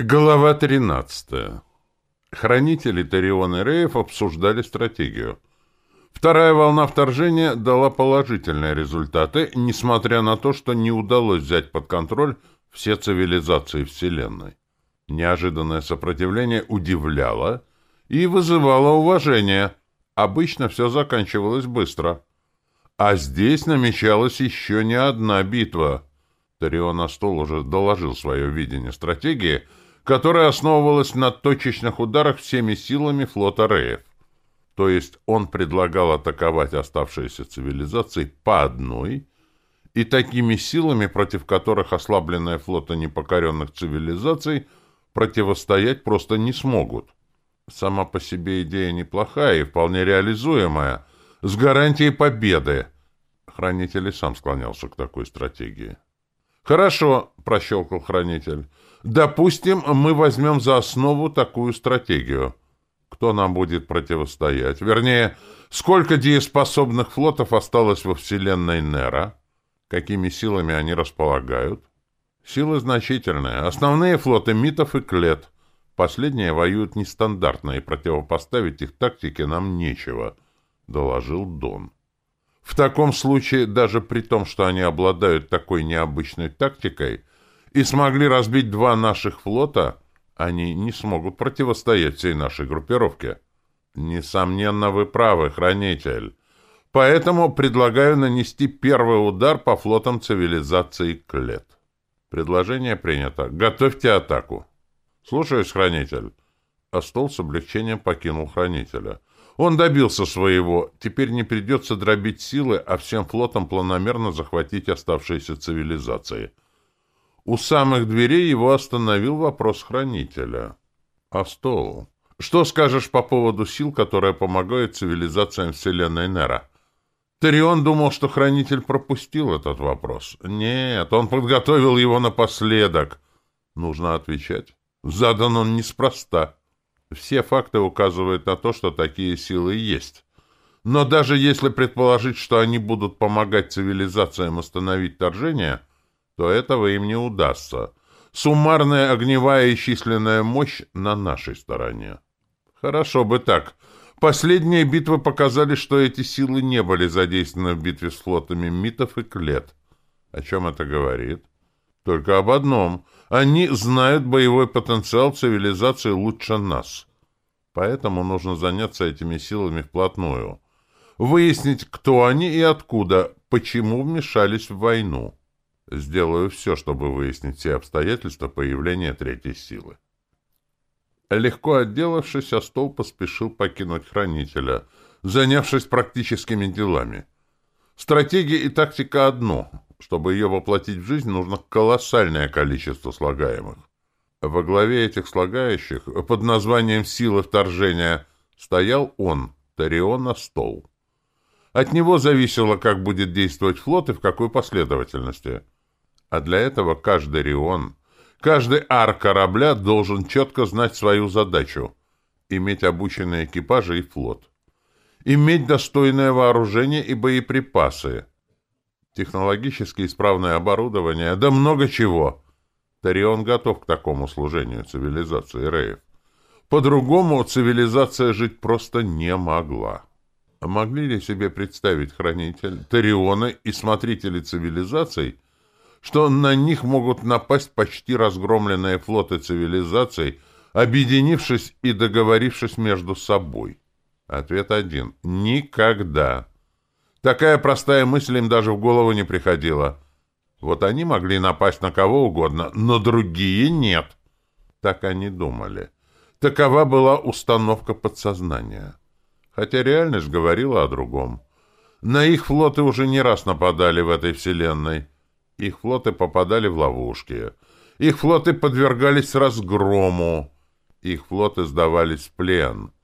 Глава 13. Хранители Тарион и Реев обсуждали стратегию. Вторая волна вторжения дала положительные результаты, несмотря на то, что не удалось взять под контроль все цивилизации Вселенной. Неожиданное сопротивление удивляло и вызывало уважение. Обычно все заканчивалось быстро. А здесь намечалась еще не одна битва. Тарион Астол уже доложил свое видение стратегии – которая основывалась на точечных ударах всеми силами флота Реев. То есть он предлагал атаковать оставшиеся цивилизации по одной и такими силами, против которых ослабленная флота непокоренных цивилизаций противостоять просто не смогут. Сама по себе идея неплохая и вполне реализуемая, с гарантией победы. Хранитель и сам склонялся к такой стратегии. «Хорошо», — прощелкал хранитель. «Допустим, мы возьмем за основу такую стратегию. Кто нам будет противостоять? Вернее, сколько дееспособных флотов осталось во вселенной Нера? Какими силами они располагают?» «Силы значительные. Основные флоты митов и клет. Последние воюют нестандартно, и противопоставить их тактике нам нечего», — доложил Дон. В таком случае, даже при том, что они обладают такой необычной тактикой и смогли разбить два наших флота, они не смогут противостоять всей нашей группировке. Несомненно, вы правы, хранитель. Поэтому предлагаю нанести первый удар по флотам цивилизации Клет. Предложение принято. Готовьте атаку. Слушаюсь, хранитель. А стол с облегчением покинул хранителя. Он добился своего. Теперь не придется дробить силы, а всем флотом планомерно захватить оставшиеся цивилизации. У самых дверей его остановил вопрос хранителя. «Астол, что скажешь по поводу сил, которые помогают цивилизациям Вселенной Нера?» Тарион думал, что хранитель пропустил этот вопрос. Нет, он подготовил его напоследок. Нужно отвечать. Задан он неспроста. Все факты указывают на то, что такие силы есть. Но даже если предположить, что они будут помогать цивилизациям остановить вторжение, то этого им не удастся. Суммарная огневая и численная мощь на нашей стороне. Хорошо бы так. Последние битвы показали, что эти силы не были задействованы в битве с флотами митов и клет. О чем это говорит? Только об одном — они знают боевой потенциал цивилизации лучше нас. Поэтому нужно заняться этими силами вплотную. Выяснить, кто они и откуда, почему вмешались в войну. Сделаю все, чтобы выяснить все обстоятельства появления третьей силы. Легко отделавшись, Астол поспешил покинуть хранителя, занявшись практическими делами. Стратегия и тактика одно — чтобы ее воплотить в жизнь, нужно колоссальное количество слагаемых. Во главе этих слагающих под названием «Силы вторжения» стоял он, Тариона Стол. От него зависело, как будет действовать флот и в какой последовательности. А для этого каждый Рион, каждый ар корабля должен четко знать свою задачу — иметь обученные экипажи и флот, иметь достойное вооружение и боеприпасы — технологически исправное оборудование, да много чего. Тарион готов к такому служению цивилизации Реев. По-другому цивилизация жить просто не могла. Могли ли себе представить хранитель Тариона и смотрители цивилизаций, что на них могут напасть почти разгромленные флоты цивилизаций, объединившись и договорившись между собой? Ответ один. Никогда. Такая простая мысль им даже в голову не приходила. Вот они могли напасть на кого угодно, но другие нет. Так они думали. Такова была установка подсознания. Хотя реальность говорила о другом. На их флоты уже не раз нападали в этой вселенной. Их флоты попадали в ловушки. Их флоты подвергались разгрому. Их флоты сдавались в плен. —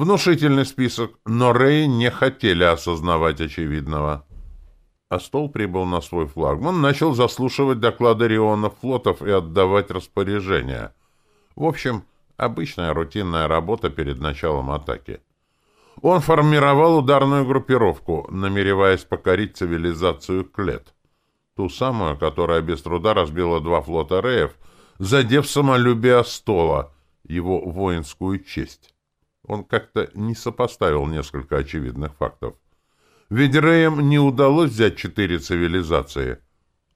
внушительный список, но Рей не хотели осознавать очевидного. Астол прибыл на свой флагман, начал заслушивать доклады рионов флотов и отдавать распоряжения. В общем, обычная рутинная работа перед началом атаки. Он формировал ударную группировку, намереваясь покорить цивилизацию Клет, ту самую, которая без труда разбила два флота Реев, задев самолюбие Астола, его воинскую честь он как-то не сопоставил несколько очевидных фактов. Ведь Рэям не удалось взять четыре цивилизации.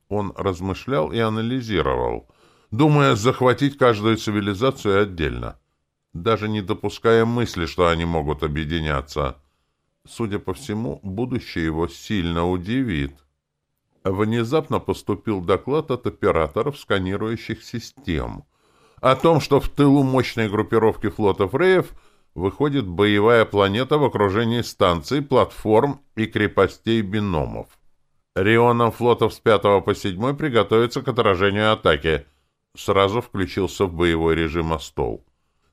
Он размышлял и анализировал, думая захватить каждую цивилизацию отдельно, даже не допуская мысли, что они могут объединяться. Судя по всему, будущее его сильно удивит. Внезапно поступил доклад от операторов сканирующих систем — о том, что в тылу мощной группировки флотов Реев выходит боевая планета в окружении станций, платформ и крепостей биномов. Рионам флотов с 5 по 7 приготовится к отражению атаки. Сразу включился в боевой режим «Астол».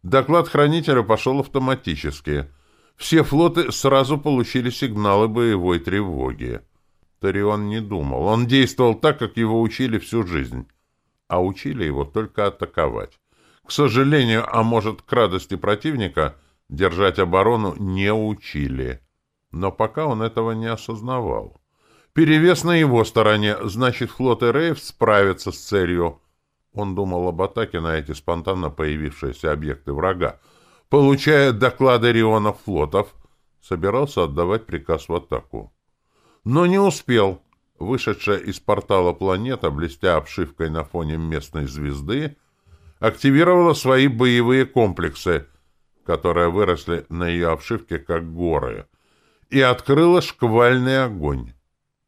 Доклад хранителя пошел автоматически. Все флоты сразу получили сигналы боевой тревоги. Торион не думал. Он действовал так, как его учили всю жизнь. А учили его только атаковать. К сожалению, а может, к радости противника – Держать оборону не учили. Но пока он этого не осознавал. Перевес на его стороне, значит, флот Эрейв справится с целью. Он думал об атаке на эти спонтанно появившиеся объекты врага. Получая доклады рионов флотов, собирался отдавать приказ в атаку. Но не успел. Вышедшая из портала планета, блестя обшивкой на фоне местной звезды, активировала свои боевые комплексы — которые выросли на ее обшивке как горы, и открыла шквальный огонь.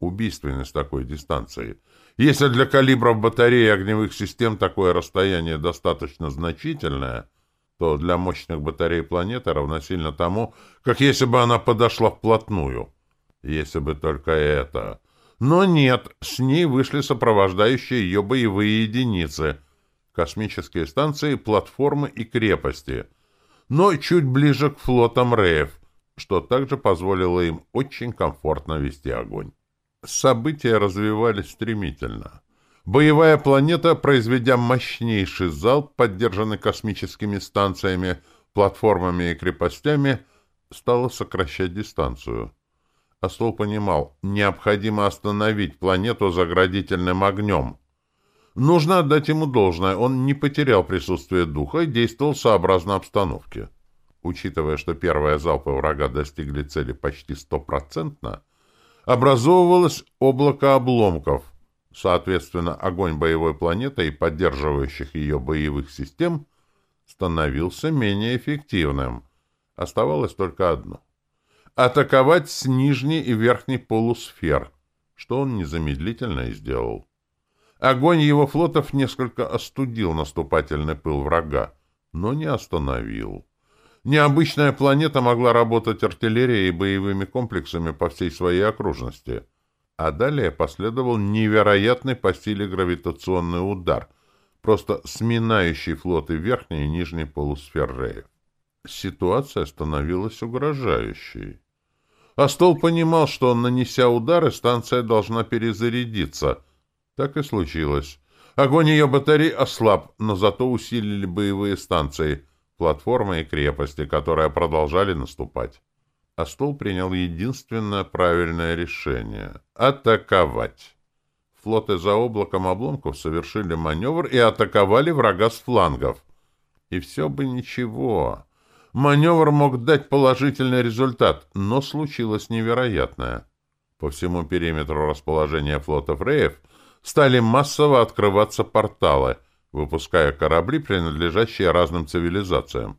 Убийственность такой дистанции. Если для калибров батареи огневых систем такое расстояние достаточно значительное, то для мощных батарей планеты равносильно тому, как если бы она подошла вплотную. Если бы только это. Но нет, с ней вышли сопровождающие ее боевые единицы, космические станции, платформы и крепости — но чуть ближе к флотам Реев, что также позволило им очень комфортно вести огонь. События развивались стремительно. Боевая планета, произведя мощнейший залп, поддержанный космическими станциями, платформами и крепостями, стала сокращать дистанцию. Остол понимал, необходимо остановить планету заградительным огнем — Нужно отдать ему должное, он не потерял присутствие духа и действовал сообразно обстановке. Учитывая, что первые залпы врага достигли цели почти стопроцентно, образовывалось облако обломков. Соответственно, огонь боевой планеты и поддерживающих ее боевых систем становился менее эффективным. Оставалось только одно — атаковать с нижней и верхней полусфер, что он незамедлительно и сделал огонь его флотов несколько остудил наступательный пыл врага, но не остановил. Необычная планета могла работать артиллерией и боевыми комплексами по всей своей окружности. А далее последовал невероятный по силе гравитационный удар, просто сминающий флоты верхней и нижней полусфер Реев. Ситуация становилась угрожающей. Астол понимал, что, нанеся удары, станция должна перезарядиться — так и случилось. Огонь ее батарей ослаб, но зато усилили боевые станции, платформы и крепости, которые продолжали наступать. А принял единственное правильное решение — атаковать. Флоты за облаком обломков совершили маневр и атаковали врага с флангов. И все бы ничего. Маневр мог дать положительный результат, но случилось невероятное. По всему периметру расположения флота Реев — стали массово открываться порталы, выпуская корабли, принадлежащие разным цивилизациям.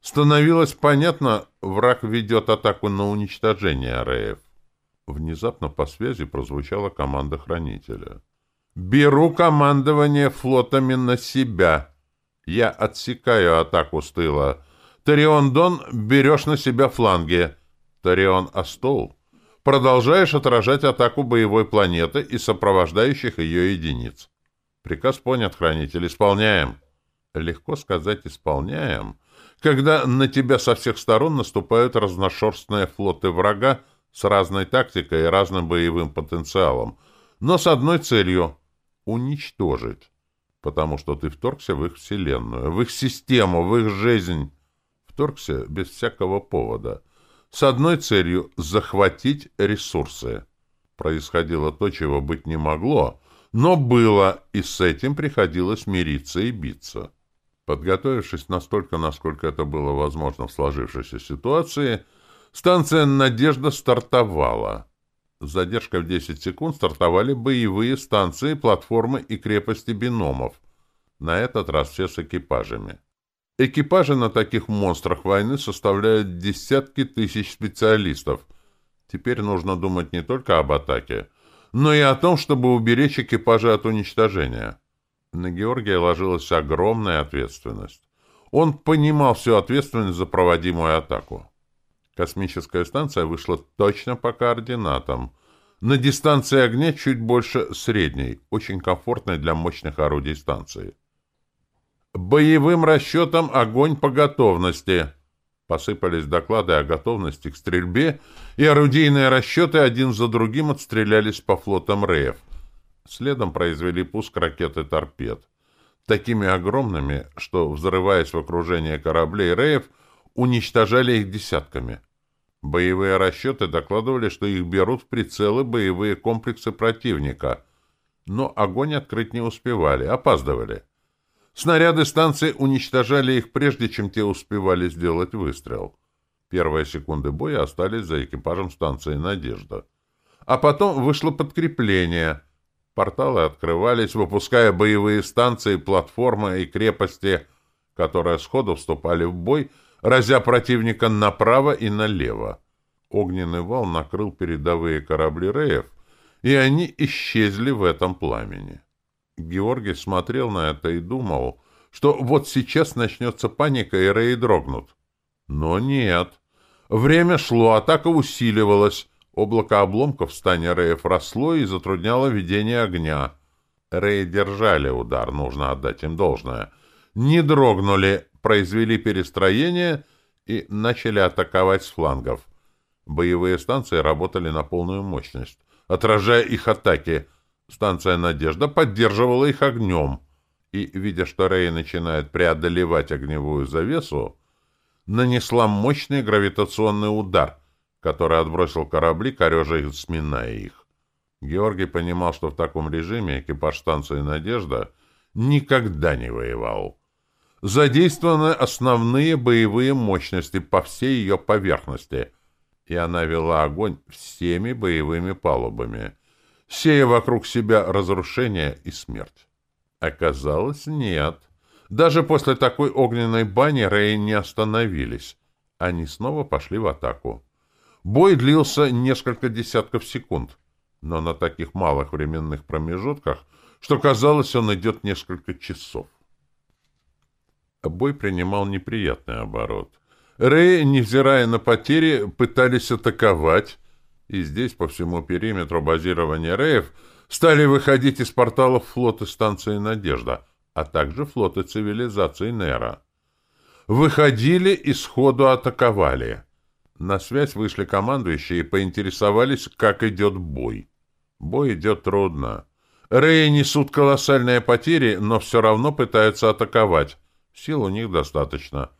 Становилось понятно, враг ведет атаку на уничтожение Ареев. Внезапно по связи прозвучала команда хранителя. «Беру командование флотами на себя. Я отсекаю атаку с тыла. Тарион Дон, берешь на себя фланги. Тарион Астол, продолжаешь отражать атаку боевой планеты и сопровождающих ее единиц. Приказ понят, хранитель, исполняем. Легко сказать «исполняем», когда на тебя со всех сторон наступают разношерстные флоты врага с разной тактикой и разным боевым потенциалом, но с одной целью — уничтожить, потому что ты вторгся в их вселенную, в их систему, в их жизнь. Вторгся без всякого повода — с одной целью – захватить ресурсы. Происходило то, чего быть не могло, но было, и с этим приходилось мириться и биться. Подготовившись настолько, насколько это было возможно в сложившейся ситуации, станция «Надежда» стартовала. С задержкой в 10 секунд стартовали боевые станции, платформы и крепости биномов. На этот раз все с экипажами. Экипажи на таких монстрах войны составляют десятки тысяч специалистов. Теперь нужно думать не только об атаке, но и о том, чтобы уберечь экипажи от уничтожения. На Георгия ложилась огромная ответственность. Он понимал всю ответственность за проводимую атаку. Космическая станция вышла точно по координатам. На дистанции огня чуть больше средней, очень комфортной для мощных орудий станции боевым расчетом огонь по готовности. Посыпались доклады о готовности к стрельбе, и орудийные расчеты один за другим отстрелялись по флотам РЭФ. Следом произвели пуск ракеты «Торпед». Такими огромными, что, взрываясь в окружение кораблей РЭФ уничтожали их десятками. Боевые расчеты докладывали, что их берут в прицелы боевые комплексы противника, но огонь открыть не успевали, опаздывали. Снаряды станции уничтожали их, прежде чем те успевали сделать выстрел. Первые секунды боя остались за экипажем станции «Надежда». А потом вышло подкрепление. Порталы открывались, выпуская боевые станции, платформы и крепости, которые сходу вступали в бой, разя противника направо и налево. Огненный вал накрыл передовые корабли Реев, и они исчезли в этом пламени. Георгий смотрел на это и думал, что вот сейчас начнется паника, и Рэй дрогнут. Но нет. Время шло, атака усиливалась. Облако обломков в стане Рэев росло и затрудняло ведение огня. Рэи держали удар, нужно отдать им должное. Не дрогнули, произвели перестроение и начали атаковать с флангов. Боевые станции работали на полную мощность, отражая их атаки — станция «Надежда» поддерживала их огнем, и, видя, что Рей начинает преодолевать огневую завесу, нанесла мощный гравитационный удар, который отбросил корабли, корежа их, сминая их. Георгий понимал, что в таком режиме экипаж станции «Надежда» никогда не воевал. Задействованы основные боевые мощности по всей ее поверхности, и она вела огонь всеми боевыми палубами — сея вокруг себя разрушение и смерть. Оказалось, нет. Даже после такой огненной бани Рэй не остановились. Они снова пошли в атаку. Бой длился несколько десятков секунд, но на таких малых временных промежутках, что казалось, он идет несколько часов. Бой принимал неприятный оборот. Рэй, невзирая на потери, пытались атаковать, и И здесь по всему периметру базирования РФ стали выходить из порталов флоты станции «Надежда», а также флоты цивилизации Нера. Выходили и сходу атаковали. На связь вышли командующие и поинтересовались, как идет бой. Бой идет трудно. Реи несут колоссальные потери, но все равно пытаются атаковать. Сил у них достаточно.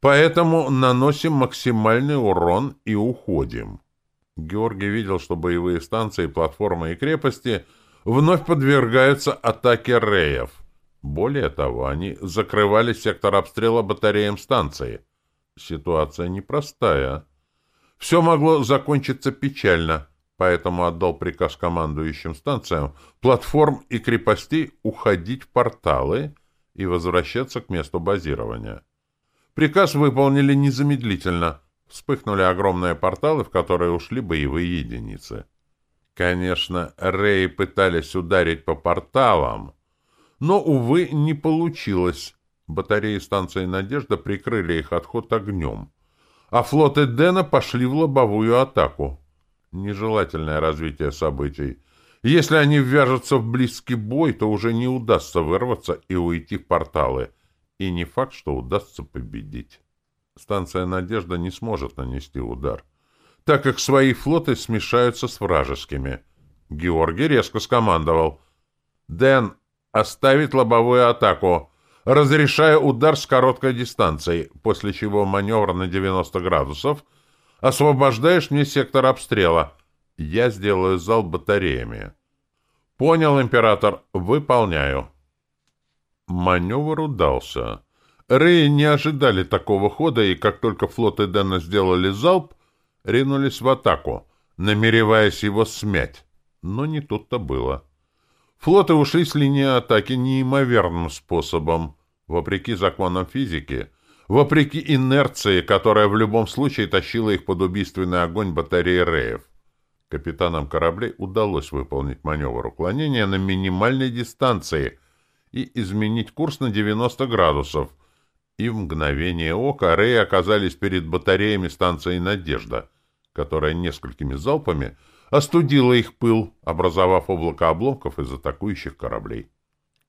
Поэтому наносим максимальный урон и уходим. Георгий видел, что боевые станции, платформы и крепости вновь подвергаются атаке реев. Более того, они закрывали сектор обстрела батареям станции. Ситуация непростая. Все могло закончиться печально, поэтому отдал приказ командующим станциям платформ и крепостей уходить в порталы и возвращаться к месту базирования. Приказ выполнили незамедлительно – вспыхнули огромные порталы, в которые ушли боевые единицы. Конечно, Реи пытались ударить по порталам, но, увы, не получилось. Батареи станции «Надежда» прикрыли их отход огнем, а флоты Дэна пошли в лобовую атаку. Нежелательное развитие событий. Если они ввяжутся в близкий бой, то уже не удастся вырваться и уйти в порталы. И не факт, что удастся победить станция «Надежда» не сможет нанести удар, так как свои флоты смешаются с вражескими. Георгий резко скомандовал. «Дэн, оставить лобовую атаку, разрешая удар с короткой дистанцией, после чего маневр на 90 градусов, освобождаешь мне сектор обстрела. Я сделаю зал батареями». «Понял, император, выполняю». Маневр удался. Рей не ожидали такого хода, и как только флот Эдена сделали залп, ринулись в атаку, намереваясь его смять. Но не тут-то было. Флоты ушли с линии атаки неимоверным способом, вопреки законам физики, вопреки инерции, которая в любом случае тащила их под убийственный огонь батареи Реев. Капитанам кораблей удалось выполнить маневр уклонения на минимальной дистанции и изменить курс на 90 градусов — и в мгновение ока Рэй оказались перед батареями станции «Надежда», которая несколькими залпами остудила их пыл, образовав облако обломков из атакующих кораблей.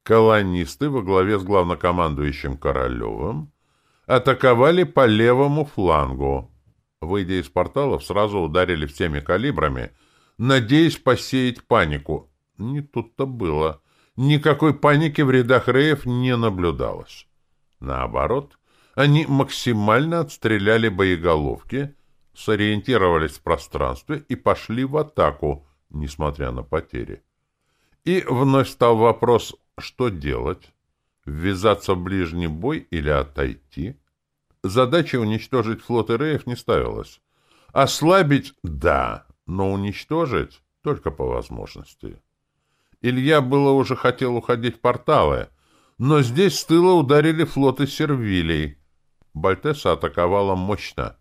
Колонисты во главе с главнокомандующим Королевым атаковали по левому флангу. Выйдя из порталов, сразу ударили всеми калибрами, надеясь посеять панику. Не тут-то было. Никакой паники в рядах Рэев не наблюдалось. Наоборот, они максимально отстреляли боеголовки, сориентировались в пространстве и пошли в атаку, несмотря на потери. И вновь стал вопрос, что делать? Ввязаться в ближний бой или отойти? Задача уничтожить флот Иреев не ставилась. Ослабить — да, но уничтожить — только по возможности. Илья было уже хотел уходить в порталы — но здесь с тыла ударили флоты Сервилии. Бальтеса атаковала мощно.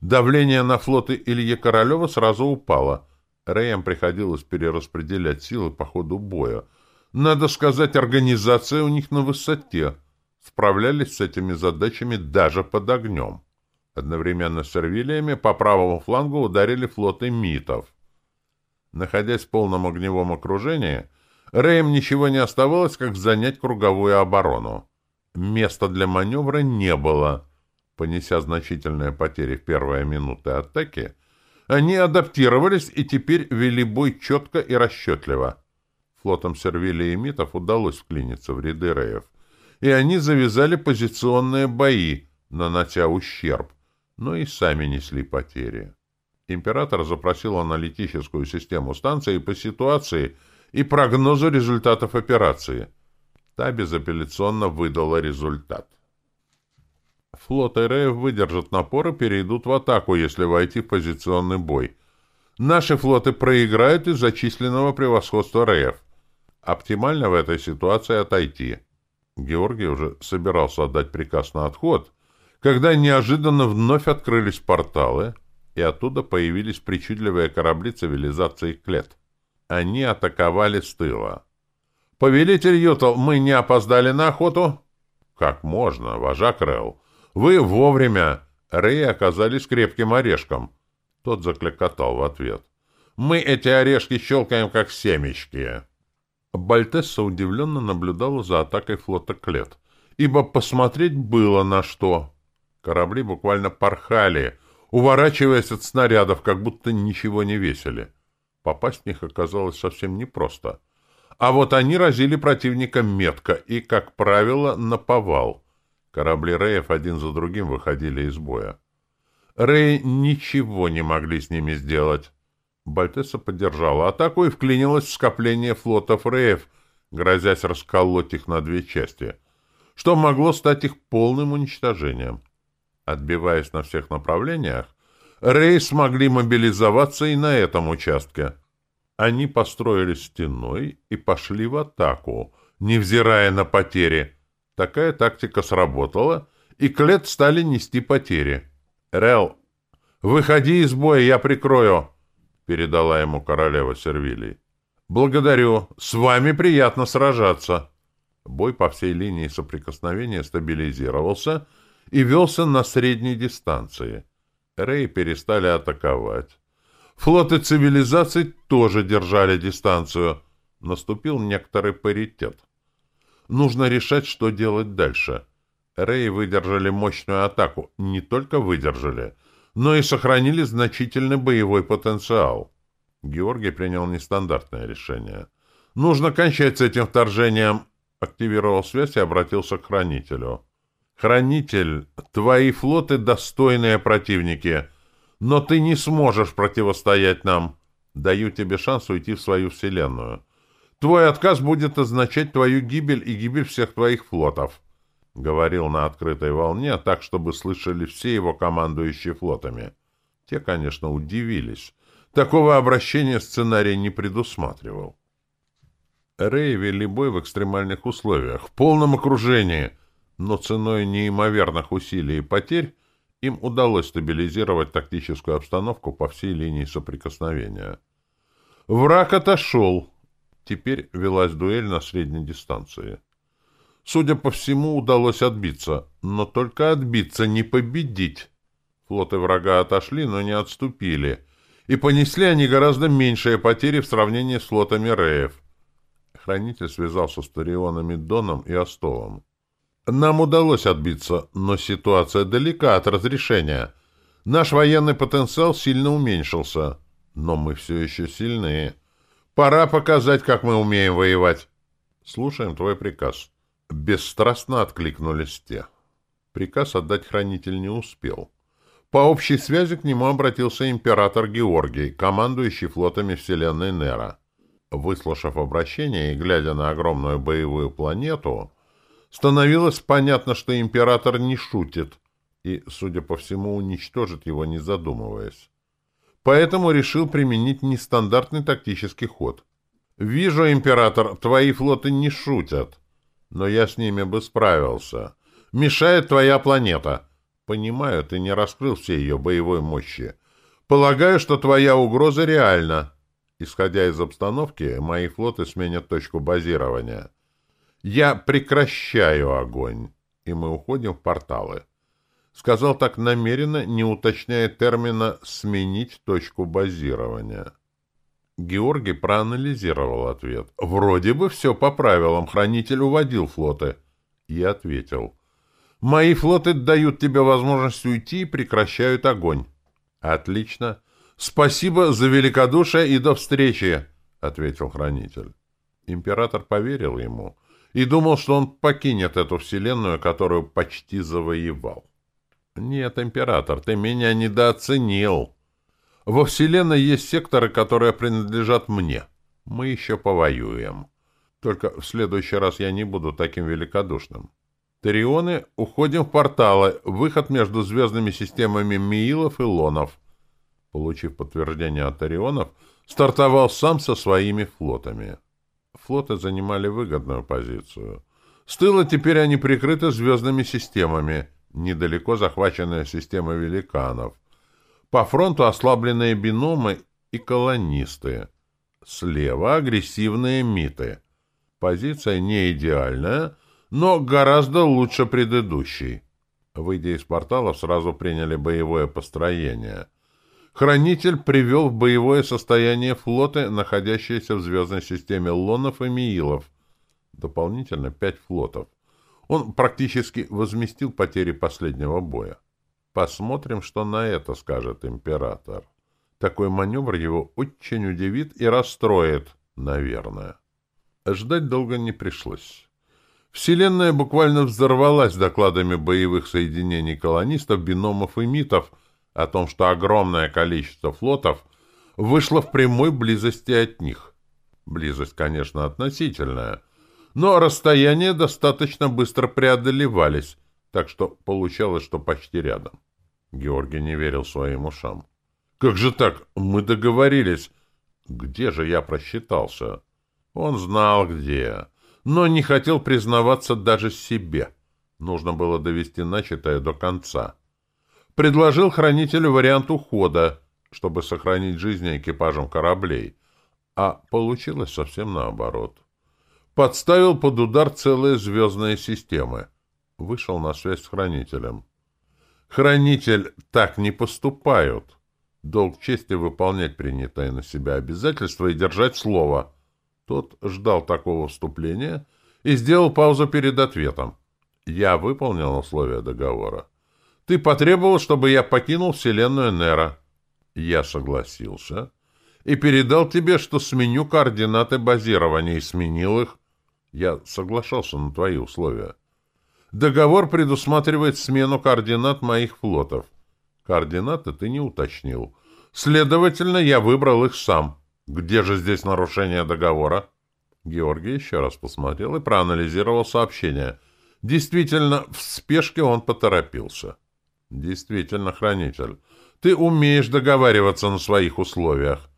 Давление на флоты Ильи Королева сразу упало. Реям приходилось перераспределять силы по ходу боя. Надо сказать, организация у них на высоте. Справлялись с этими задачами даже под огнем. Одновременно с Сервилиями по правому флангу ударили флоты митов. Находясь в полном огневом окружении, Рэем ничего не оставалось, как занять круговую оборону. Места для маневра не было. Понеся значительные потери в первые минуты атаки, они адаптировались и теперь вели бой четко и расчетливо. Флотом Сервилия и Митов удалось вклиниться в ряды Реев, и они завязали позиционные бои, нанося ущерб, но и сами несли потери. Император запросил аналитическую систему станции по ситуации – и прогнозу результатов операции. Та безапелляционно выдала результат. Флот РФ выдержат напор и перейдут в атаку, если войти в позиционный бой. Наши флоты проиграют из-за численного превосходства РФ. Оптимально в этой ситуации отойти. Георгий уже собирался отдать приказ на отход, когда неожиданно вновь открылись порталы, и оттуда появились причудливые корабли цивилизации Клет. Они атаковали с тыла. «Повелитель Ютал, мы не опоздали на охоту?» «Как можно, вожак Рэл. Вы вовремя!» Рэй оказались крепким орешком. Тот закликотал в ответ. «Мы эти орешки щелкаем, как семечки!» Бальтесса удивленно наблюдала за атакой флота Клет, ибо посмотреть было на что. Корабли буквально порхали, уворачиваясь от снарядов, как будто ничего не весили. Попасть в них оказалось совсем непросто. А вот они разили противника метко и, как правило, наповал. Корабли Реев один за другим выходили из боя. Реи ничего не могли с ними сделать. Бальтеса поддержала атаку и вклинилась в скопление флотов Реев, грозясь расколоть их на две части, что могло стать их полным уничтожением. Отбиваясь на всех направлениях, Рей смогли мобилизоваться и на этом участке. Они построили стеной и пошли в атаку, невзирая на потери. Такая тактика сработала, и Клет стали нести потери. «Рел, выходи из боя, я прикрою», — передала ему королева Сервилии. «Благодарю. С вами приятно сражаться». Бой по всей линии соприкосновения стабилизировался и велся на средней дистанции. Рей перестали атаковать. Флоты цивилизаций тоже держали дистанцию. Наступил некоторый паритет. Нужно решать, что делать дальше. Рей выдержали мощную атаку. Не только выдержали, но и сохранили значительный боевой потенциал. Георгий принял нестандартное решение. Нужно кончать с этим вторжением. Активировал связь и обратился к хранителю. Хранитель, твои флоты — достойные противники, но ты не сможешь противостоять нам. Даю тебе шанс уйти в свою вселенную. Твой отказ будет означать твою гибель и гибель всех твоих флотов. Говорил на открытой волне, так, чтобы слышали все его командующие флотами. Те, конечно, удивились. Такого обращения сценарий не предусматривал. Рэй вели бой в экстремальных условиях, в полном окружении — но ценой неимоверных усилий и потерь им удалось стабилизировать тактическую обстановку по всей линии соприкосновения. Враг отошел. Теперь велась дуэль на средней дистанции. Судя по всему, удалось отбиться, но только отбиться, не победить. Флоты врага отошли, но не отступили, и понесли они гораздо меньшие потери в сравнении с флотами Реев. Хранитель связался с Торионами Доном и Остовом. Остолом. Нам удалось отбиться, но ситуация далека от разрешения. Наш военный потенциал сильно уменьшился, но мы все еще сильные. Пора показать, как мы умеем воевать. Слушаем твой приказ. Бесстрастно откликнулись те. Приказ отдать хранитель не успел. По общей связи к нему обратился император Георгий, командующий флотами Вселенной Нера. Выслушав обращение и глядя на огромную боевую планету, становилось понятно, что император не шутит, и, судя по всему, уничтожит его, не задумываясь. Поэтому решил применить нестандартный тактический ход. «Вижу, император, твои флоты не шутят, но я с ними бы справился. Мешает твоя планета. Понимаю, ты не раскрыл все ее боевой мощи. Полагаю, что твоя угроза реальна». Исходя из обстановки, мои флоты сменят точку базирования. Я прекращаю огонь. И мы уходим в порталы. Сказал так намеренно, не уточняя термина «сменить точку базирования». Георгий проанализировал ответ. «Вроде бы все по правилам. Хранитель уводил флоты». Я ответил. «Мои флоты дают тебе возможность уйти и прекращают огонь». «Отлично. Спасибо за великодушие и до встречи», — ответил хранитель. Император поверил ему — и думал, что он покинет эту вселенную, которую почти завоевал. Нет, император, ты меня недооценил. Во вселенной есть секторы, которые принадлежат мне. Мы еще повоюем. Только в следующий раз я не буду таким великодушным. Тарионы, уходим в порталы, выход между звездными системами Миилов и Лонов. Получив подтверждение от Тарионов, стартовал сам со своими флотами. флоты занимали выгодную позицию. С тыла теперь они прикрыты звездными системами, недалеко захваченная система великанов. По фронту ослабленные биномы и колонисты. Слева агрессивные миты. Позиция не идеальная, но гораздо лучше предыдущей. Выйдя из порталов, сразу приняли боевое построение — Хранитель привел в боевое состояние флоты, находящиеся в звездной системе Лонов и Миилов. Дополнительно пять флотов. Он практически возместил потери последнего боя. Посмотрим, что на это скажет император. Такой маневр его очень удивит и расстроит, наверное. Ждать долго не пришлось. Вселенная буквально взорвалась докладами боевых соединений колонистов, биномов и митов — о том, что огромное количество флотов вышло в прямой близости от них. Близость, конечно, относительная, но расстояния достаточно быстро преодолевались, так что получалось, что почти рядом. Георгий не верил своим ушам. «Как же так? Мы договорились. Где же я просчитался?» Он знал, где, но не хотел признаваться даже себе. Нужно было довести начатое до конца предложил хранителю вариант ухода, чтобы сохранить жизни экипажам кораблей, а получилось совсем наоборот. Подставил под удар целые звездные системы. Вышел на связь с хранителем. Хранитель, так не поступают. Долг чести выполнять принятое на себя обязательство и держать слово. Тот ждал такого вступления и сделал паузу перед ответом. Я выполнил условия договора. Ты потребовал, чтобы я покинул вселенную Нера. Я согласился и передал тебе, что сменю координаты базирования и сменил их. Я соглашался на твои условия. Договор предусматривает смену координат моих флотов. Координаты ты не уточнил. Следовательно, я выбрал их сам. Где же здесь нарушение договора? Георгий еще раз посмотрел и проанализировал сообщение. Действительно, в спешке он поторопился действительно хранитель. Ты умеешь договариваться на своих условиях.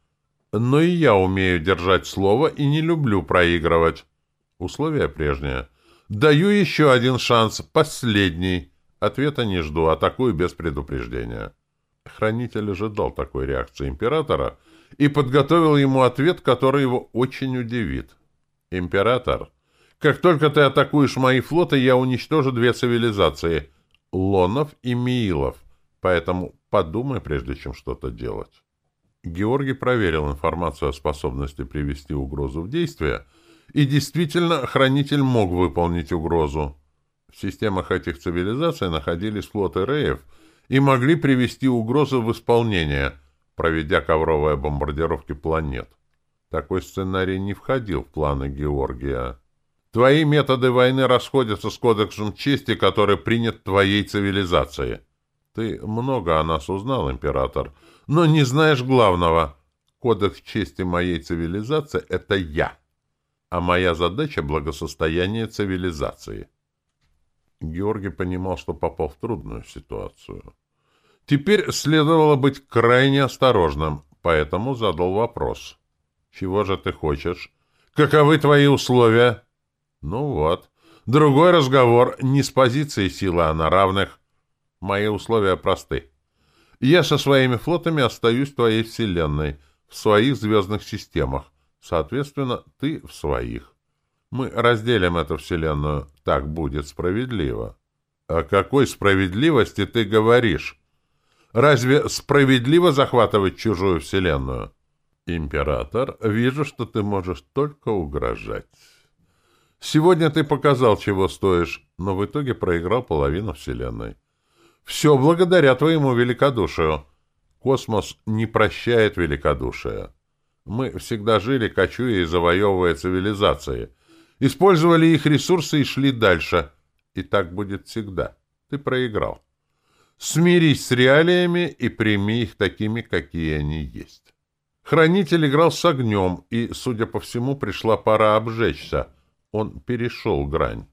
Но и я умею держать слово и не люблю проигрывать. Условия прежние. Даю еще один шанс, последний. Ответа не жду, атакую без предупреждения. Хранитель ожидал такой реакции императора и подготовил ему ответ, который его очень удивит. «Император, как только ты атакуешь мои флоты, я уничтожу две цивилизации — Лонов и Миилов, поэтому подумай, прежде чем что-то делать. Георгий проверил информацию о способности привести угрозу в действие, и действительно хранитель мог выполнить угрозу. В системах этих цивилизаций находились флоты Реев и могли привести угрозу в исполнение, проведя ковровые бомбардировки планет. Такой сценарий не входил в планы Георгия. Твои методы войны расходятся с Кодексом чести, который принят твоей цивилизацией. Ты много о нас узнал, император, но не знаешь главного. Кодекс чести моей цивилизации — это я. А моя задача — благосостояние цивилизации. Георгий понимал, что попал в трудную ситуацию. Теперь следовало быть крайне осторожным, поэтому задал вопрос. «Чего же ты хочешь? Каковы твои условия?» Ну вот. Другой разговор не с позиции силы, а на равных. Мои условия просты. Я со своими флотами остаюсь в твоей вселенной, в своих звездных системах. Соответственно, ты в своих. Мы разделим эту вселенную. Так будет справедливо. О какой справедливости ты говоришь? Разве справедливо захватывать чужую вселенную? Император, вижу, что ты можешь только угрожать. Сегодня ты показал, чего стоишь, но в итоге проиграл половину Вселенной. Все благодаря твоему великодушию. Космос не прощает великодушия. Мы всегда жили, кочуя и завоевывая цивилизации. Использовали их ресурсы и шли дальше. И так будет всегда. Ты проиграл. Смирись с реалиями и прими их такими, какие они есть. Хранитель играл с огнем, и, судя по всему, пришла пора обжечься — он перешел грань.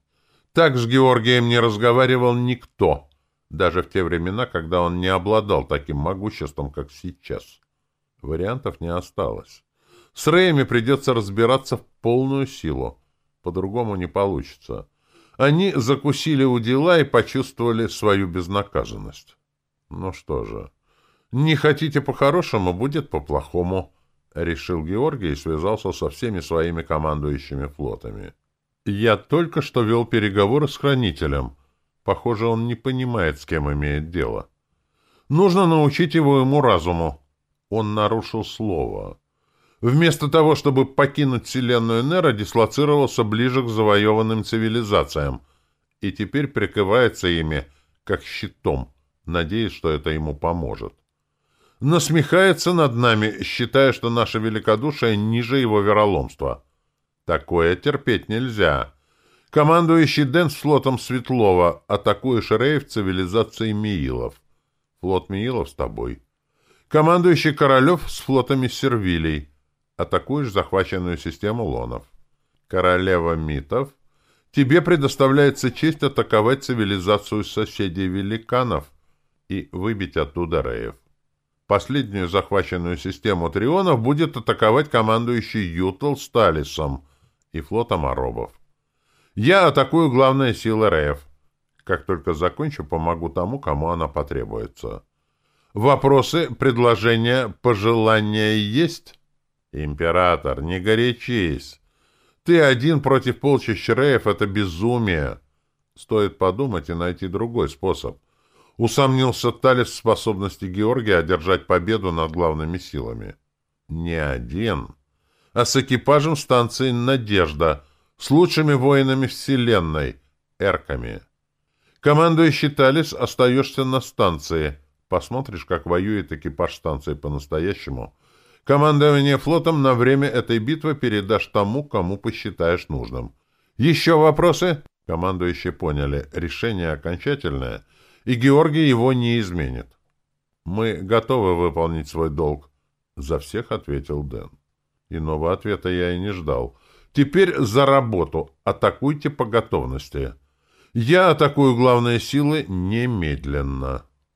Так с Георгием не разговаривал никто, даже в те времена, когда он не обладал таким могуществом, как сейчас. Вариантов не осталось. С Рэями придется разбираться в полную силу. По-другому не получится. Они закусили у дела и почувствовали свою безнаказанность. Ну что же, не хотите по-хорошему, будет по-плохому, — решил Георгий и связался со всеми своими командующими флотами. Я только что вел переговоры с хранителем. Похоже, он не понимает, с кем имеет дело. Нужно научить его ему разуму. Он нарушил слово. Вместо того, чтобы покинуть вселенную Нера, дислоцировался ближе к завоеванным цивилизациям и теперь прикрывается ими, как щитом, надеясь, что это ему поможет. Насмехается над нами, считая, что наше великодушие ниже его вероломства. Такое терпеть нельзя. Командующий Дэн с флотом Светлова, атакуешь Рейв цивилизацией Миилов. Флот Миилов с тобой. Командующий Королев с флотами Сервилей. Атакуешь захваченную систему Лонов. Королева Митов. Тебе предоставляется честь атаковать цивилизацию соседей великанов и выбить оттуда Рейв. Последнюю захваченную систему Трионов будет атаковать командующий Ютл Сталисом — и флотом аробов. Я атакую главные силы РФ. Как только закончу, помогу тому, кому она потребуется. Вопросы, предложения, пожелания есть? Император, не горячись. Ты один против полчища Реев — это безумие. Стоит подумать и найти другой способ. Усомнился Талис в способности Георгия одержать победу над главными силами. Не один а с экипажем станции «Надежда», с лучшими воинами Вселенной, эрками. Командующий Талис, остаешься на станции. Посмотришь, как воюет экипаж станции по-настоящему. Командование флотом на время этой битвы передашь тому, кому посчитаешь нужным. Еще вопросы? Командующие поняли, решение окончательное, и Георгий его не изменит. «Мы готовы выполнить свой долг», — за всех ответил Дэн. Иного ответа я и не ждал. Теперь за работу. Атакуйте по готовности. Я атакую главные силы немедленно.